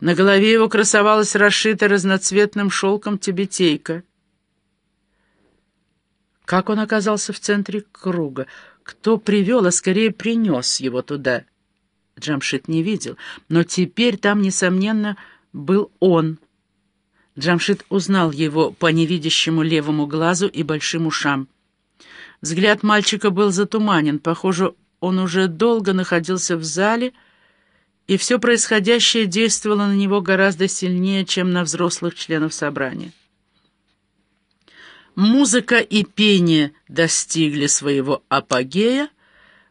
На голове его красовалась расшитая разноцветным шелком тибетейка. Как он оказался в центре круга? Кто привел, а скорее принес его туда? Джамшит не видел, но теперь там, несомненно, был он. Джамшит узнал его по невидящему левому глазу и большим ушам. Взгляд мальчика был затуманен. Похоже, он уже долго находился в зале, и все происходящее действовало на него гораздо сильнее, чем на взрослых членов собрания. Музыка и пение достигли своего апогея,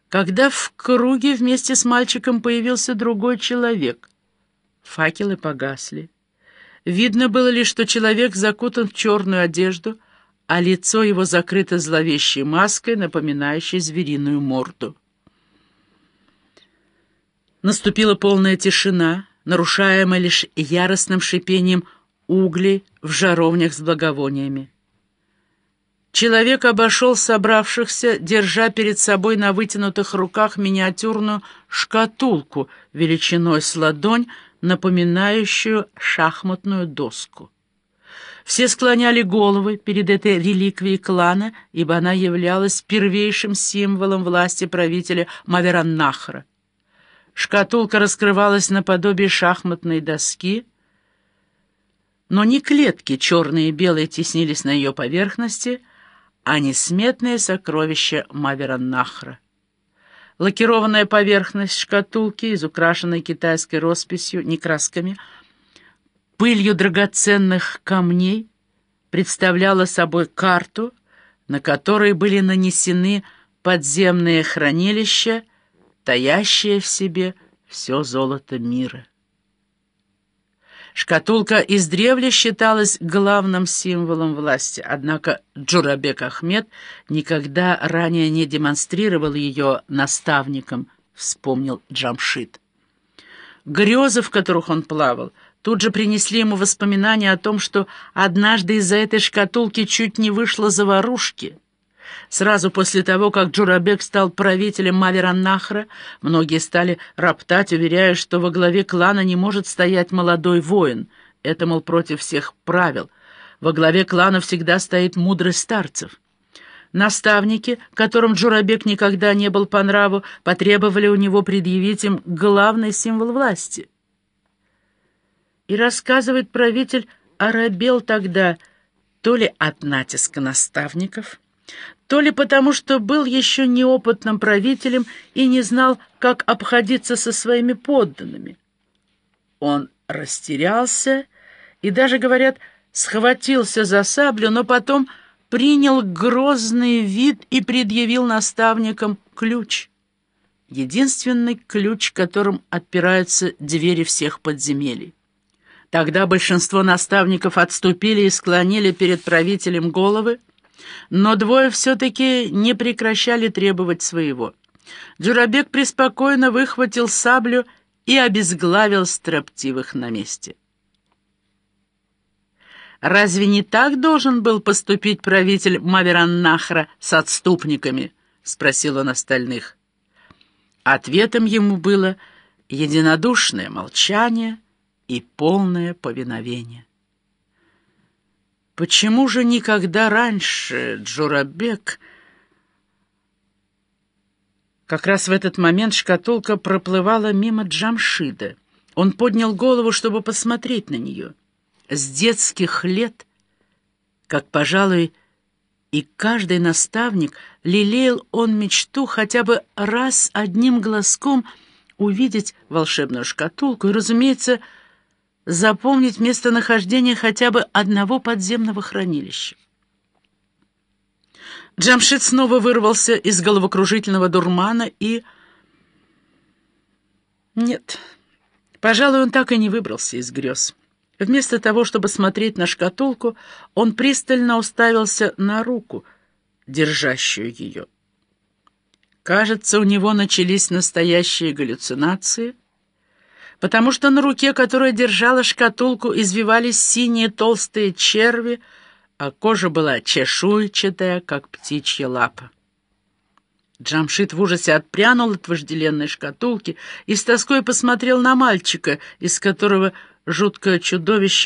когда в круге вместе с мальчиком появился другой человек. Факелы погасли. Видно было лишь, что человек закутан в черную одежду, а лицо его закрыто зловещей маской, напоминающей звериную морду. Наступила полная тишина, нарушаемая лишь яростным шипением углей в жаровнях с благовониями. Человек обошел собравшихся, держа перед собой на вытянутых руках миниатюрную шкатулку величиной с ладонь, напоминающую шахматную доску. Все склоняли головы перед этой реликвией клана, ибо она являлась первейшим символом власти правителя Мавераннахра. Шкатулка раскрывалась наподобие шахматной доски, но не клетки черные и белые теснились на ее поверхности, а несметные сокровища Мавераннахра. Лакированная поверхность шкатулки, изукрашенной китайской росписью, не красками, пылью драгоценных камней, представляла собой карту, на которой были нанесены подземные хранилища, таящее в себе все золото мира. Шкатулка издревле считалась главным символом власти, однако Джурабек Ахмед никогда ранее не демонстрировал ее наставникам, вспомнил Джамшит. Грезы, в которых он плавал, тут же принесли ему воспоминания о том, что однажды из-за этой шкатулки чуть не вышло заварушки — Сразу после того, как Джурабек стал правителем Мавераннахра, многие стали роптать, уверяя, что во главе клана не может стоять молодой воин. Это, мол, против всех правил. Во главе клана всегда стоит мудрость старцев. Наставники, которым Джурабек никогда не был по нраву, потребовали у него предъявить им главный символ власти. И рассказывает правитель Арабел тогда то ли от натиска наставников, то ли потому, что был еще неопытным правителем и не знал, как обходиться со своими подданными. Он растерялся и даже, говорят, схватился за саблю, но потом принял грозный вид и предъявил наставникам ключ. Единственный ключ, которым отпираются двери всех подземелий. Тогда большинство наставников отступили и склонили перед правителем головы, но двое все-таки не прекращали требовать своего. Джурабек преспокойно выхватил саблю и обезглавил строптивых на месте. «Разве не так должен был поступить правитель Мавераннахра с отступниками?» — спросил он остальных. Ответом ему было единодушное молчание и полное повиновение. Почему же никогда раньше Джурабек... Как раз в этот момент шкатулка проплывала мимо Джамшида. Он поднял голову, чтобы посмотреть на нее. С детских лет, как, пожалуй, и каждый наставник, лелеял он мечту хотя бы раз одним глазком увидеть волшебную шкатулку и, разумеется, запомнить местонахождение хотя бы одного подземного хранилища. Джамшит снова вырвался из головокружительного дурмана и... Нет, пожалуй, он так и не выбрался из грез. Вместо того, чтобы смотреть на шкатулку, он пристально уставился на руку, держащую ее. Кажется, у него начались настоящие галлюцинации — потому что на руке, которая держала шкатулку, извивались синие толстые черви, а кожа была чешуйчатая, как птичья лапа. Джамшит в ужасе отпрянул от вожделенной шкатулки и с тоской посмотрел на мальчика, из которого жуткое чудовище